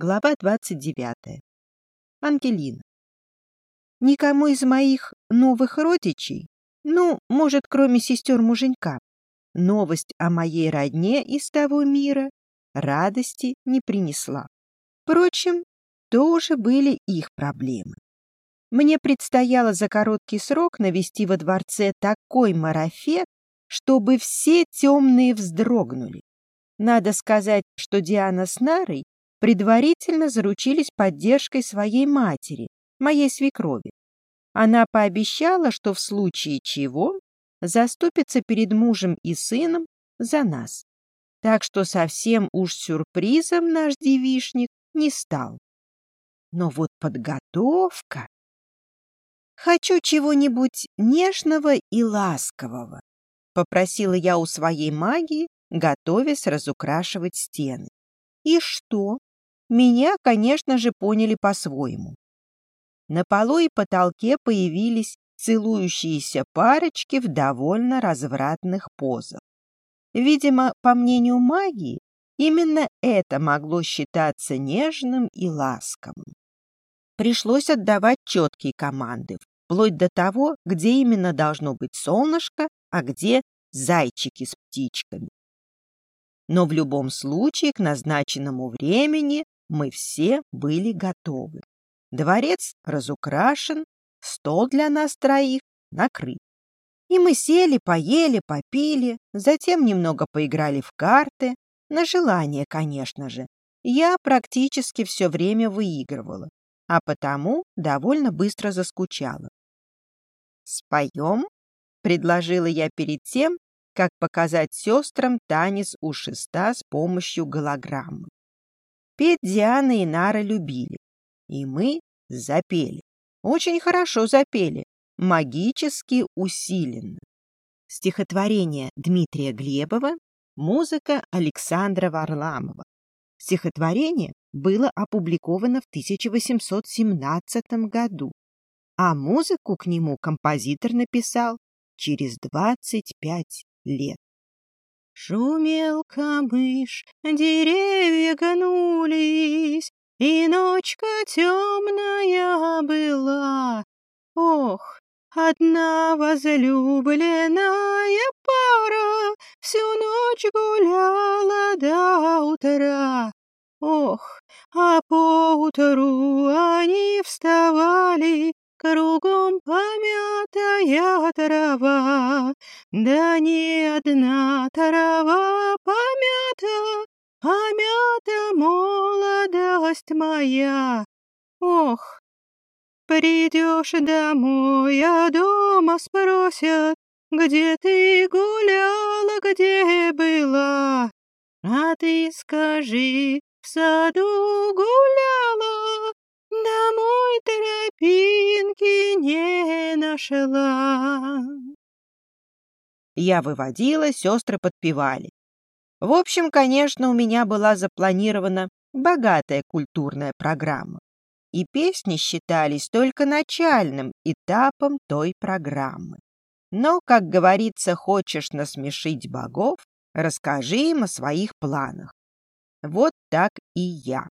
Глава 29. Ангелина. Никому из моих новых родичей, ну, может, кроме сестер муженька, новость о моей родне из того мира радости не принесла. Впрочем, то уже были их проблемы. Мне предстояло за короткий срок навести во дворце такой марафет, чтобы все темные вздрогнули. Надо сказать, что Диана с Нарой предварительно заручились поддержкой своей матери, моей свекрови. Она пообещала, что в случае чего заступится перед мужем и сыном за нас. Так что совсем уж сюрпризом наш девишник не стал. Но вот подготовка... Хочу чего-нибудь нежного и ласкового, попросила я у своей магии, готовясь разукрашивать стены. И что? Меня, конечно же, поняли по-своему. На полу и потолке появились целующиеся парочки в довольно развратных позах. Видимо, по мнению магии, именно это могло считаться нежным и ласковым. Пришлось отдавать четкие команды, вплоть до того, где именно должно быть солнышко, а где зайчики с птичками. Но в любом случае к назначенному времени мы все были готовы. Дворец разукрашен, стол для нас троих накрыт. И мы сели, поели, попили, затем немного поиграли в карты, на желание, конечно же. Я практически все время выигрывала, а потому довольно быстро заскучала. «Споем?» — предложила я перед тем, как показать сестрам танец у шеста с помощью голограммы. Петь Диана и Нара любили. И мы запели. Очень хорошо запели. Магически усиленно. Стихотворение Дмитрия Глебова, музыка Александра Варламова. Стихотворение было опубликовано в 1817 году, а музыку к нему композитор написал через 25 лет. Шумел камыш, деревья гнулись, И ночка темная была. Ох, одна возлюбленная пара Всю ночь гуляла до утра. Ох, а поутру они вставали Кругом помятая трава, да не одна трава помята, помята молодость моя. Ох, придешь домой, а дома спросят, где ты гуляла, где была? А ты скажи, в саду гуляла, Домой тропинки не нашла. Я выводила, сестры подпевали. В общем, конечно, у меня была запланирована богатая культурная программа. И песни считались только начальным этапом той программы. Но, как говорится, хочешь насмешить богов, расскажи им о своих планах. Вот так и я.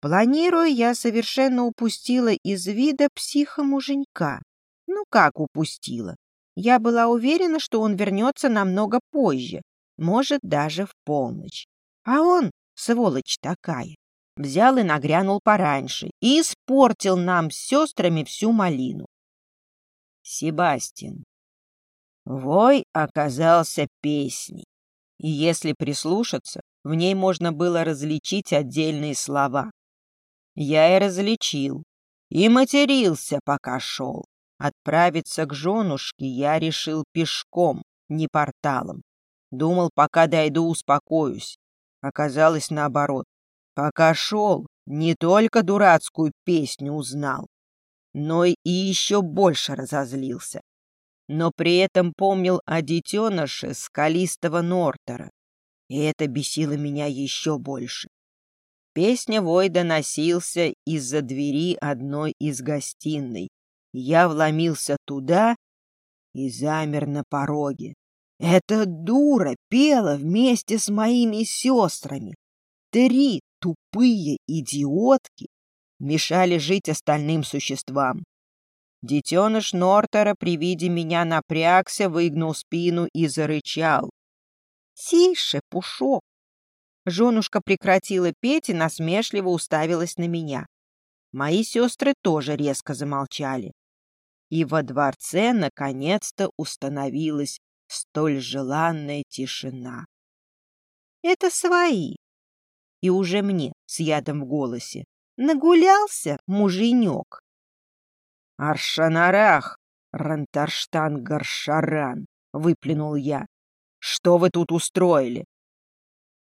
Планируя, я совершенно упустила из вида психа-муженька. Ну как упустила? Я была уверена, что он вернется намного позже, может, даже в полночь. А он, сволочь такая, взял и нагрянул пораньше и испортил нам с сестрами всю малину. Себастьян. Вой оказался песней, и если прислушаться, в ней можно было различить отдельные слова я и различил. И матерился, пока шел. Отправиться к женушке я решил пешком, не порталом. Думал, пока дойду, успокоюсь. Оказалось наоборот. Пока шел, не только дурацкую песню узнал, но и еще больше разозлился. Но при этом помнил о детеныше скалистого Нортера, и это бесило меня еще больше. Песня вой доносился из-за двери одной из гостиной. Я вломился туда и замер на пороге. Эта дура пела вместе с моими сестрами. Три тупые идиотки мешали жить остальным существам. Детеныш Нортера при виде меня напрягся, выгнул спину и зарычал. «Тише, Пушок!» Женушка прекратила петь и насмешливо уставилась на меня. Мои сестры тоже резко замолчали. И во дворце наконец-то установилась столь желанная тишина. «Это свои!» И уже мне, с ядом в голосе, нагулялся муженек. «Аршанарах, Рантарштан Гаршаран!» — выплюнул я. «Что вы тут устроили?»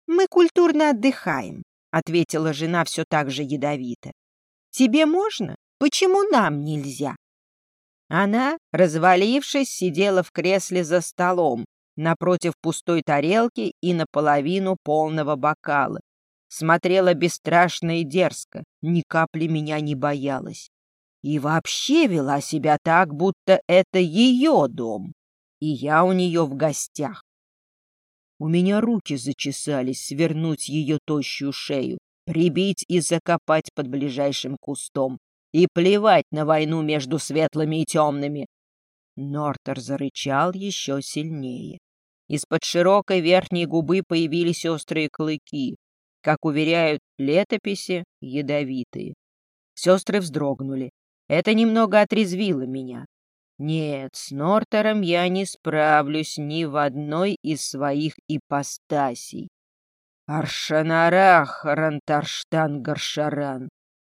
«Мы культурно отдыхаем», — ответила жена все так же ядовито. «Тебе можно? Почему нам нельзя?» Она, развалившись, сидела в кресле за столом, напротив пустой тарелки и наполовину полного бокала. Смотрела бесстрашно и дерзко, ни капли меня не боялась. И вообще вела себя так, будто это ее дом, и я у нее в гостях. У меня руки зачесались свернуть ее тощую шею, прибить и закопать под ближайшим кустом. И плевать на войну между светлыми и темными. Нортер зарычал еще сильнее. Из-под широкой верхней губы появились острые клыки, как уверяют летописи, ядовитые. Сестры вздрогнули. Это немного отрезвило меня. Нет, с Нортером я не справлюсь ни в одной из своих ипостасей. Аршанарах, Рантарштан, Гаршаран.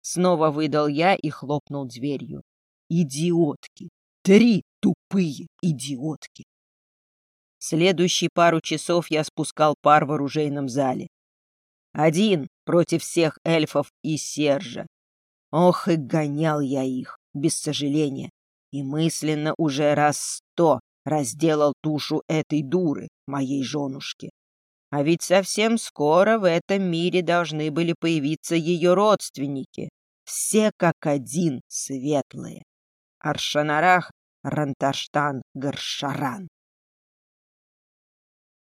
Снова выдал я и хлопнул дверью. Идиотки! Три тупые идиотки! Следующие пару часов я спускал пар в оружейном зале. Один против всех эльфов и Сержа. Ох, и гонял я их, без сожаления и мысленно уже раз сто разделал тушу этой дуры, моей женушки. А ведь совсем скоро в этом мире должны были появиться ее родственники, все как один светлые. Аршанарах Ранташтан Гаршаран.